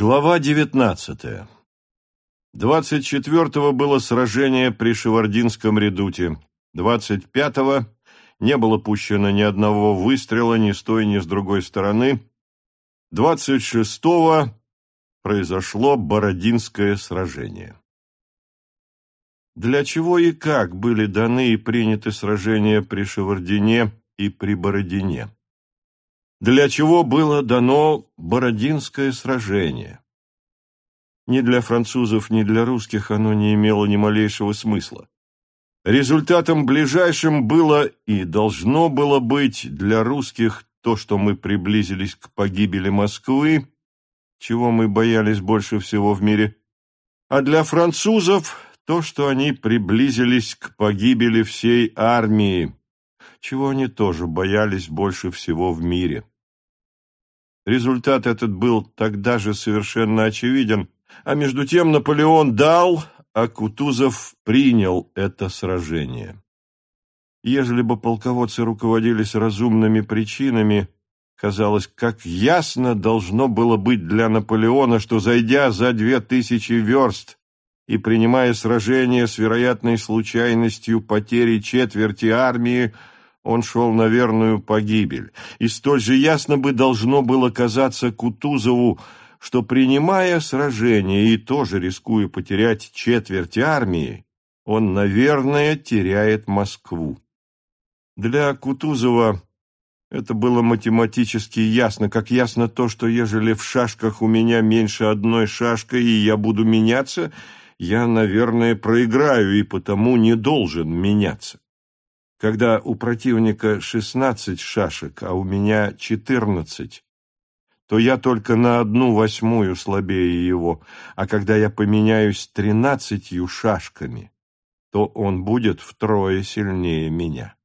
Глава девятнадцатая. Двадцать четвертого было сражение при Шевардинском редуте. Двадцать пятого не было пущено ни одного выстрела ни с той, ни с другой стороны. Двадцать шестого произошло Бородинское сражение. Для чего и как были даны и приняты сражения при Шевардине и при Бородине? Для чего было дано Бородинское сражение? Ни для французов, ни для русских оно не имело ни малейшего смысла. Результатом ближайшим было и должно было быть для русских то, что мы приблизились к погибели Москвы, чего мы боялись больше всего в мире, а для французов то, что они приблизились к погибели всей армии, чего они тоже боялись больше всего в мире. Результат этот был тогда же совершенно очевиден, а между тем Наполеон дал, а Кутузов принял это сражение. Ежели бы полководцы руководились разумными причинами, казалось, как ясно должно было быть для Наполеона, что, зайдя за две тысячи верст и принимая сражение с вероятной случайностью потери четверти армии, он шел на верную погибель. И столь же ясно бы должно было казаться Кутузову, что, принимая сражение и тоже рискуя потерять четверть армии, он, наверное, теряет Москву. Для Кутузова это было математически ясно, как ясно то, что ежели в шашках у меня меньше одной шашкой, и я буду меняться, я, наверное, проиграю и потому не должен меняться. Когда у противника шестнадцать шашек, а у меня четырнадцать, то я только на одну восьмую слабее его, а когда я поменяюсь тринадцатью шашками, то он будет втрое сильнее меня.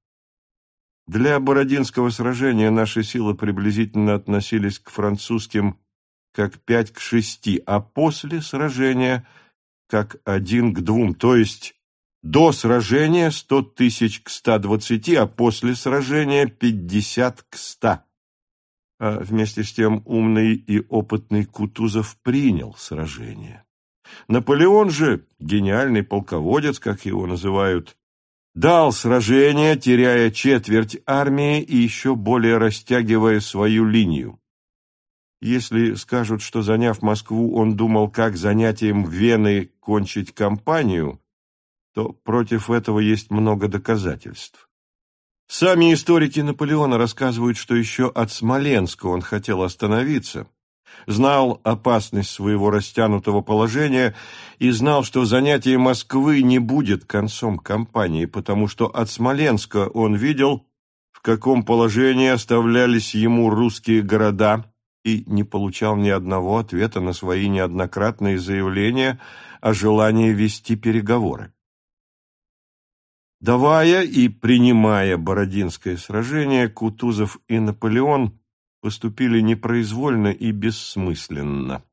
Для Бородинского сражения наши силы приблизительно относились к французским как пять к шести, а после сражения как один к двум, то есть до сражения сто тысяч к ста двадцати, а после сражения пятьдесят к ста. А вместе с тем умный и опытный Кутузов принял сражение. Наполеон же, гениальный полководец, как его называют, дал сражение, теряя четверть армии и еще более растягивая свою линию. Если скажут, что, заняв Москву, он думал, как занятием Вены кончить кампанию – то против этого есть много доказательств. Сами историки Наполеона рассказывают, что еще от Смоленска он хотел остановиться, знал опасность своего растянутого положения и знал, что занятие Москвы не будет концом кампании, потому что от Смоленска он видел, в каком положении оставлялись ему русские города, и не получал ни одного ответа на свои неоднократные заявления о желании вести переговоры. Давая и принимая Бородинское сражение, Кутузов и Наполеон поступили непроизвольно и бессмысленно.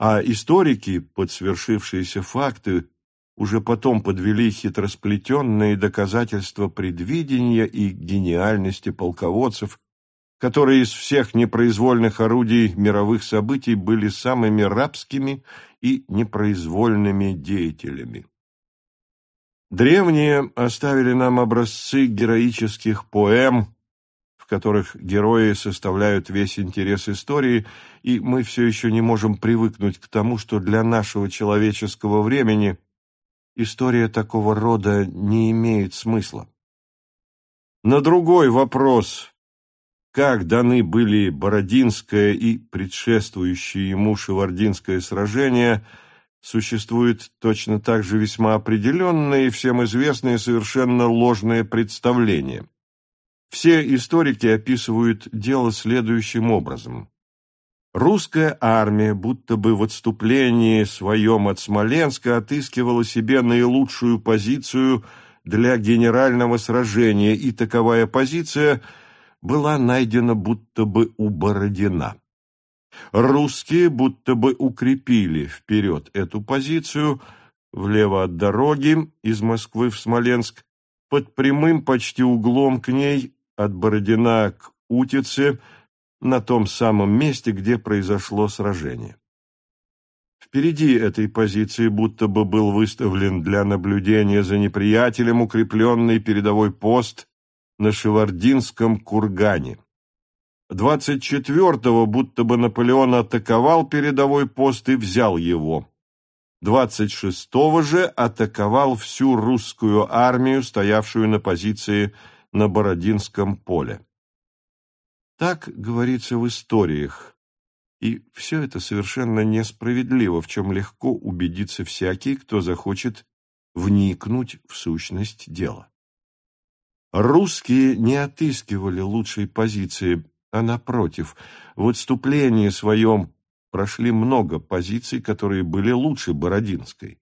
А историки, под свершившиеся факты, уже потом подвели хитросплетенные доказательства предвидения и гениальности полководцев, которые из всех непроизвольных орудий мировых событий были самыми рабскими и непроизвольными деятелями. Древние оставили нам образцы героических поэм, в которых герои составляют весь интерес истории, и мы все еще не можем привыкнуть к тому, что для нашего человеческого времени история такого рода не имеет смысла. На другой вопрос, как даны были Бородинское и предшествующее ему Шевардинское сражение – существует точно так же весьма определенное и всем известное совершенно ложное представление. Все историки описывают дело следующим образом. Русская армия, будто бы в отступлении своем от Смоленска, отыскивала себе наилучшую позицию для генерального сражения, и таковая позиция была найдена будто бы у Бородина. Русские будто бы укрепили вперед эту позицию, влево от дороги из Москвы в Смоленск, под прямым почти углом к ней от Бородина к Утице, на том самом месте, где произошло сражение. Впереди этой позиции будто бы был выставлен для наблюдения за неприятелем укрепленный передовой пост на Шевардинском кургане. 24-го будто бы Наполеон атаковал передовой пост и взял его. 26-го же атаковал всю русскую армию, стоявшую на позиции на Бородинском поле. Так говорится в историях, и все это совершенно несправедливо, в чем легко убедиться всякий, кто захочет вникнуть в сущность дела. Русские не отыскивали лучшей позиции, а напротив, в отступлении своем прошли много позиций, которые были лучше Бородинской.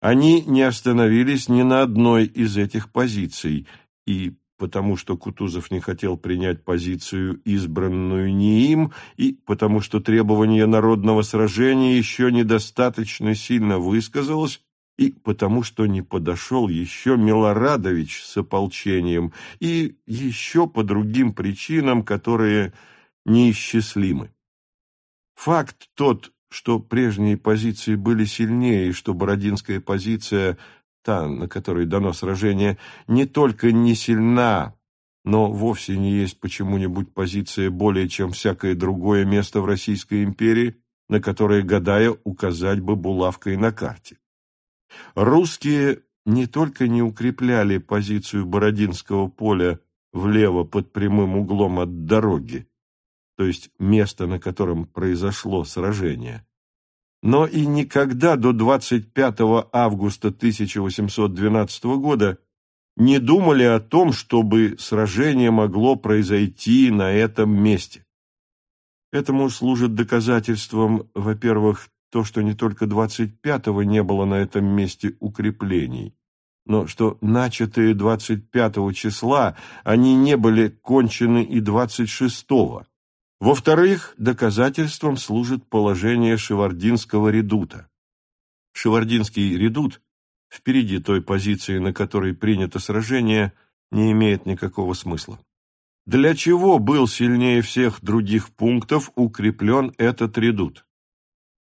Они не остановились ни на одной из этих позиций, и потому что Кутузов не хотел принять позицию, избранную не им, и потому что требование народного сражения еще недостаточно сильно высказалось, и потому что не подошел еще Милорадович с ополчением, и еще по другим причинам, которые неисчислимы. Факт тот, что прежние позиции были сильнее, и что Бородинская позиция, та, на которой дано сражение, не только не сильна, но вовсе не есть почему-нибудь позиция более, чем всякое другое место в Российской империи, на которое, гадая, указать бы булавкой на карте. Русские не только не укрепляли позицию Бородинского поля влево под прямым углом от дороги, то есть место, на котором произошло сражение, но и никогда до 25 августа 1812 года не думали о том, чтобы сражение могло произойти на этом месте. Этому служит доказательством, во-первых, то, что не только 25-го не было на этом месте укреплений, но что начатые 25 числа они не были кончены и 26-го. Во-вторых, доказательством служит положение Шевардинского редута. Шевардинский редут впереди той позиции, на которой принято сражение, не имеет никакого смысла. Для чего был сильнее всех других пунктов укреплен этот редут?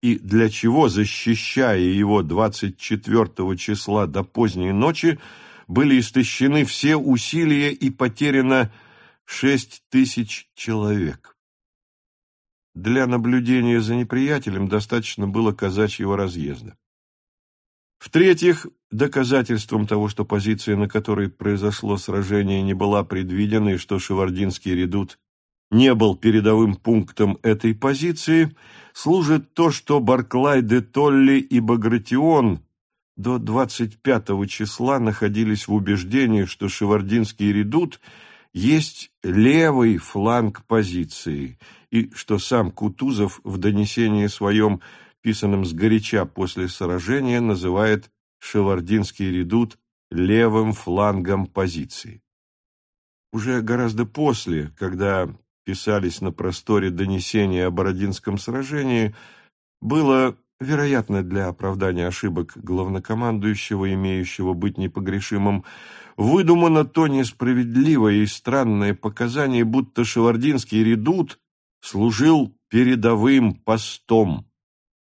И для чего, защищая его 24 числа до поздней ночи, были истощены все усилия и потеряно 6 тысяч человек. Для наблюдения за неприятелем достаточно было казачьего разъезда. В-третьих, доказательством того, что позиция, на которой произошло сражение, не была предвидена и что Шевардинский редут не был передовым пунктом этой позиции, служит то, что Барклай де Толли и Багратион до 25 числа находились в убеждении, что Шевардинский редут есть левый фланг позиции, и что сам Кутузов в донесении своем, писанном сгоряча после сражения, называет Шевардинский редут левым флангом позиции. Уже гораздо после, когда писались на просторе донесения о Бородинском сражении, было, вероятно, для оправдания ошибок главнокомандующего, имеющего быть непогрешимым, выдумано то несправедливое и странное показание, будто Шевардинский редут служил передовым постом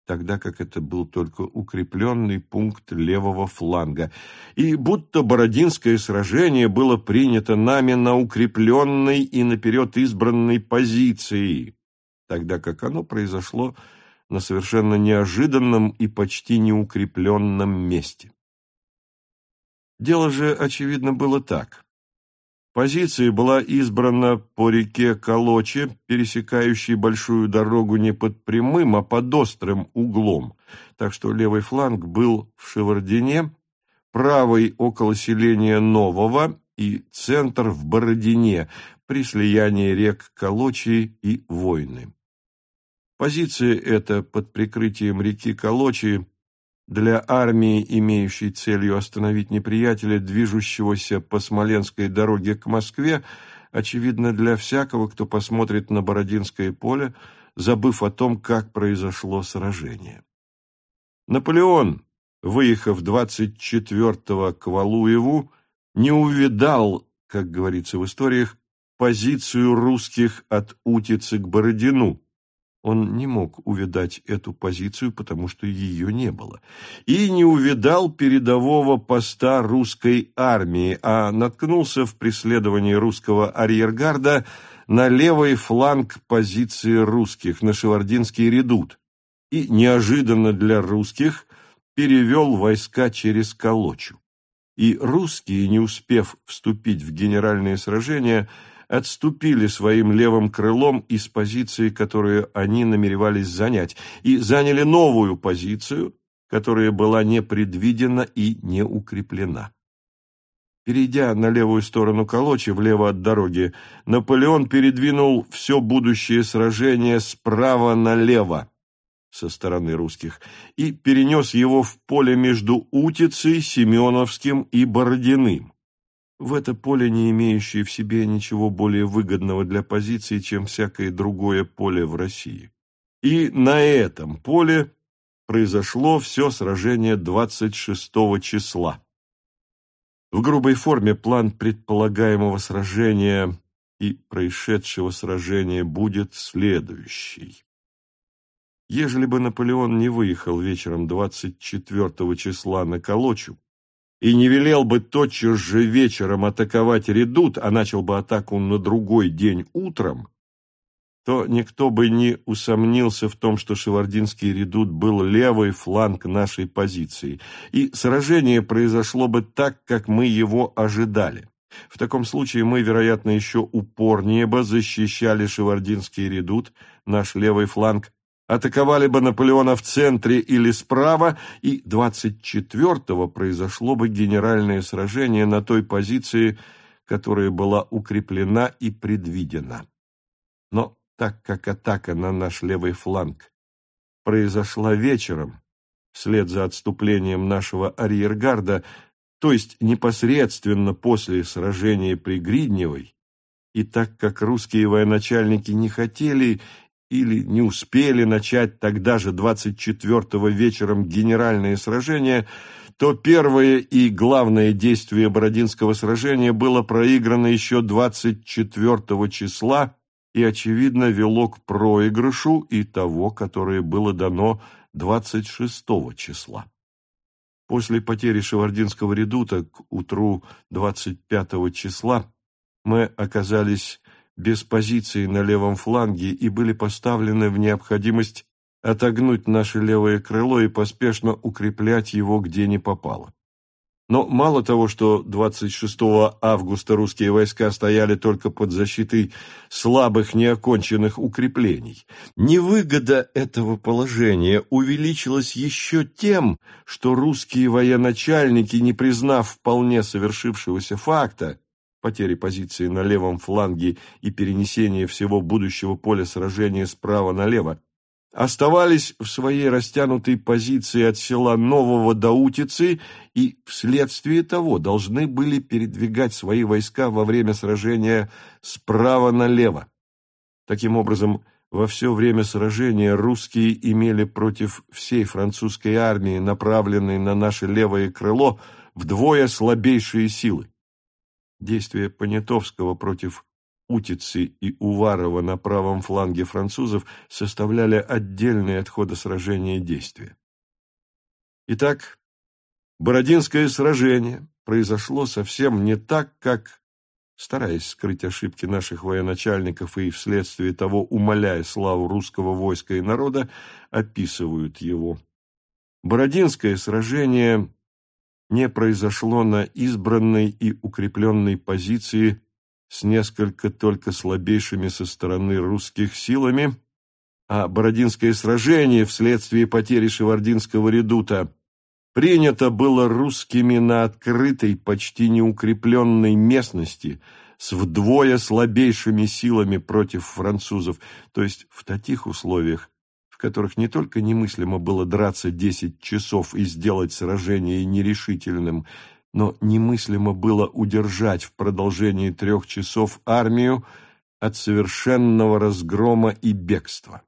тогда как это был только укрепленный пункт левого фланга, и будто Бородинское сражение было принято нами на укрепленной и наперед избранной позиции, тогда как оно произошло на совершенно неожиданном и почти неукрепленном месте. Дело же, очевидно, было так. Позиция была избрана по реке Колоче, пересекающей большую дорогу не под прямым, а под острым углом, так что левый фланг был в Шевардине, правый около селения Нового и центр в Бородине при слиянии рек Колочи и Войны. Позиция эта под прикрытием реки Колочи для армии, имеющей целью остановить неприятеля, движущегося по Смоленской дороге к Москве, очевидно для всякого, кто посмотрит на Бородинское поле, забыв о том, как произошло сражение. Наполеон, выехав 24-го к Валуеву, не увидал, как говорится в историях, позицию русских от Утицы к Бородину, Он не мог увидать эту позицию, потому что ее не было, и не увидал передового поста русской армии, а наткнулся в преследовании русского арьергарда на левый фланг позиции русских, на Шевардинский редут, и неожиданно для русских перевел войска через Колочу. И русские, не успев вступить в генеральные сражения, отступили своим левым крылом из позиции, которую они намеревались занять, и заняли новую позицию, которая была не предвидена и не укреплена. Перейдя на левую сторону Колочи, влево от дороги, Наполеон передвинул все будущее сражение справа налево со стороны русских и перенес его в поле между Утицей, Семеновским и Бородиным. В это поле, не имеющее в себе ничего более выгодного для позиции, чем всякое другое поле в России. И на этом поле произошло все сражение 26 числа. В грубой форме план предполагаемого сражения и происшедшего сражения будет следующий. Ежели бы Наполеон не выехал вечером 24 числа на Колочу и не велел бы тотчас же вечером атаковать редут, а начал бы атаку на другой день утром, то никто бы не усомнился в том, что Шевардинский редут был левый фланг нашей позиции, и сражение произошло бы так, как мы его ожидали. В таком случае мы, вероятно, еще упорнее бы защищали Шевардинский редут, наш левый фланг, атаковали бы Наполеона в центре или справа, и 24-го произошло бы генеральное сражение на той позиции, которая была укреплена и предвидена. Но так как атака на наш левый фланг произошла вечером, вслед за отступлением нашего арьергарда, то есть непосредственно после сражения при Гридневой, и так как русские военачальники не хотели или не успели начать тогда же 24-го вечером генеральное сражение, то первое и главное действие Бородинского сражения было проиграно еще 24 числа и, очевидно, вело к проигрышу и того, которое было дано 26 числа. После потери Шевардинского редута к утру 25 числа мы оказались без позиции на левом фланге и были поставлены в необходимость отогнуть наше левое крыло и поспешно укреплять его где ни попало. Но мало того, что 26 августа русские войска стояли только под защитой слабых неоконченных укреплений, невыгода этого положения увеличилась еще тем, что русские военачальники, не признав вполне совершившегося факта, потери позиции на левом фланге и перенесения всего будущего поля сражения справа налево, оставались в своей растянутой позиции от села Нового до Утицы и вследствие того должны были передвигать свои войска во время сражения справа налево. Таким образом, во все время сражения русские имели против всей французской армии, направленной на наше левое крыло, вдвое слабейшие силы. Действия Понятовского против Утицы и Уварова на правом фланге французов составляли отдельные от хода сражения действия. Итак, Бородинское сражение произошло совсем не так, как, стараясь скрыть ошибки наших военачальников и вследствие того умаляя славу русского войска и народа, описывают его. Бородинское сражение не произошло на избранной и укрепленной позиции с несколько только слабейшими со стороны русских силами, а Бородинское сражение вследствие потери Шевардинского редута принято было русскими на открытой, почти неукрепленной местности с вдвое слабейшими силами против французов, то есть в таких условиях, которых не только немыслимо было драться десять часов и сделать сражение нерешительным, но немыслимо было удержать в продолжении трех часов армию от совершенного разгрома и бегства.